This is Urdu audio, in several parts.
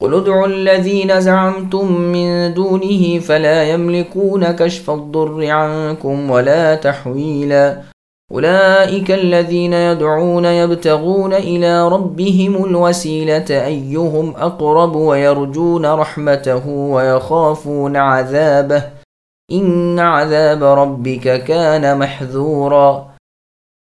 قل ادعوا الذين زعمتم من دونه فلا يملكون كشف الضر عنكم ولا تحويلا أولئك الذين يدعون يبتغون إلى ربهم الوسيلة أيهم أقرب ويرجون رحمته ويخافون عذابه إن عذاب ربك كان محذورا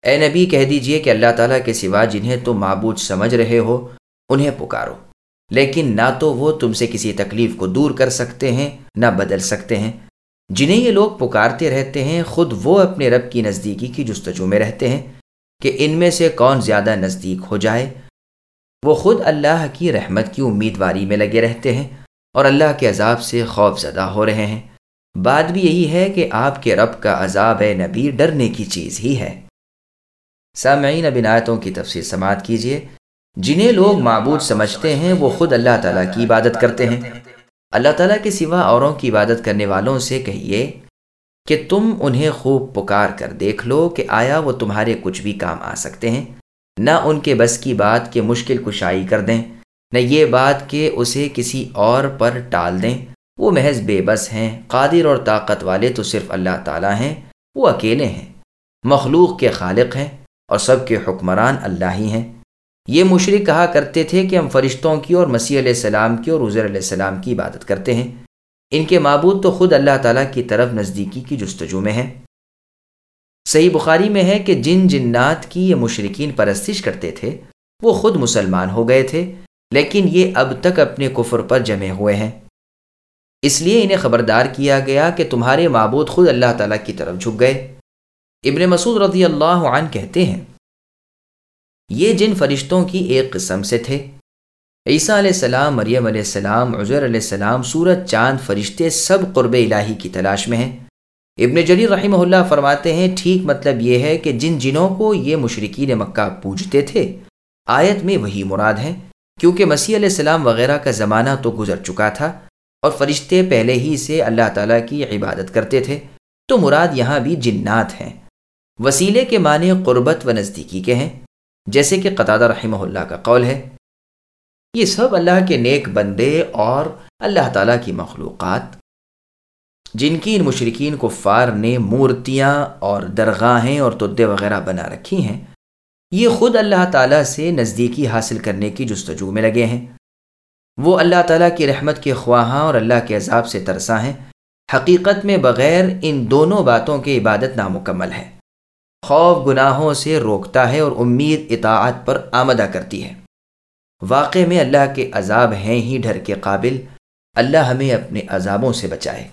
اے نبی کہہ دیجئے کہ اللہ تعالیٰ کے سوا جنہیں تم معبود سمجھ رہے ہو انہیں پکارو۔ لیکن نہ تو وہ تم سے کسی تکلیف کو دور کر سکتے ہیں، نہ بدل سکتے ہیں۔ جنہیں یہ لوگ پکارتے رہتے ہیں، خود وہ اپنے رب کی نزدیکی کی جستجو میں رہتے ہیں کہ ان میں سے کون زیادہ نزدیک ہو جائے۔ وہ خود اللہ کی رحمت کی امیدواری میں لگے رہتے ہیں اور اللہ کے عذاب سے خوف زدہ ہو رہے ہیں۔ بات بھی یہی ہے کہ آپ کے رب کا عذاب ہے نبی ڈرنے کی چیز ہی ہے۔ سامعین بنایتوں کی تفصیل سماعت کیجیے جنہیں لوگ معبود سمجھتے ہیں، وہ خود اللہ تعالیٰ کی عبادت کرتے ہیں۔ اللہ تعالیٰ کے سوا اوروں کی عبادت کرنے والوں سے کہیے کہ تم انہیں خوب پکار کر دیکھ لو کہ آیا وہ تمہارے کچھ بھی کام آ سکتے ہیں۔ نہ ان کے بس کی بات کہ مشکل کشائی کر دیں، نہ یہ بات کہ اسے کسی اور پر ٹال دیں۔ وہ محض بے بس ہیں، قادر اور طاقت والے تو صرف اللہ تعالیٰ ہیں۔ وہ اکیلے ہیں، مخلوق کے خالق ہیں اور سب کے حکمران اللہ ہی ہیں۔ یہ مشرق کہا کرتے تھے کہ ہم فرشتوں کی اور مسیح علیہ السلام کی اور عزر علیہ السلام کی عبادت کرتے ہیں۔ ان کے معبود تو خود اللہ تعالیٰ کی طرف نزدیکی کی جستجو میں ہیں۔ صحیح بخاری میں ہے کہ جن جنات کی یہ مشرقین پرستش کرتے تھے، وہ خود مسلمان ہو گئے تھے، لیکن یہ اب تک اپنے کفر پر جمے ہوئے ہیں۔ اس لیے انہیں خبردار کیا گیا کہ تمہارے معبود خود اللہ تعالیٰ کی طرف جھک گئے۔ ابن مسعود رضی اللہ عنہ کہتے ہیں یہ جن فرشتوں کی ایک قسم سے تھے۔ عیسیٰ علیہ السلام، مریم علیہ السلام، عزیر علیہ السلام، سورج، چاند، فرشتے سب قرب الہی کی تلاش میں ہیں۔ ابن جلی رحمہ اللہ فرماتے ہیں، ٹھیک مطلب یہ ہے کہ جن جنوں کو یہ مشرقین مکہ پوجتے تھے، آیت میں وہی مراد ہیں۔ کیونکہ مسیح علیہ السلام وغیرہ کا زمانہ تو گزر چکا تھا اور فرشتے پہلے ہی سے اللہ تعالیٰ کی عبادت کرتے تھے، تو مراد یہاں بھی جنات ہیں۔ وسیلے کے معنی قربت و نزدیکی کے ہیں۔ جیسے کہ قطع رحمہ اللہ کا قول ہے، یہ سب اللہ کے نیک بندے اور اللہ تعالیٰ کی مخلوقات، جن کی ان مشرقین کفار نے مورتیاں اور درگاہیں اور تدے وغیرہ بنا رکھی ہیں، یہ خود اللہ تعالیٰ سے نزدیکی حاصل کرنے کی جستجو میں لگے ہیں۔ وہ اللہ تعالیٰ کی رحمت کے خواہاں اور اللہ کے عذاب سے ترساں ہیں۔ حقیقت میں بغیر ان دونوں باتوں کی عبادت نامکمل ہے۔ خوف گناہوں سے روکتا ہے اور امید اطاعت پر آمدہ کرتی ہے۔ واقع میں اللہ کے عذاب ہیں ہی ڈر کے قابل۔ اللہ ہمیں اپنے عذابوں سے بچائے۔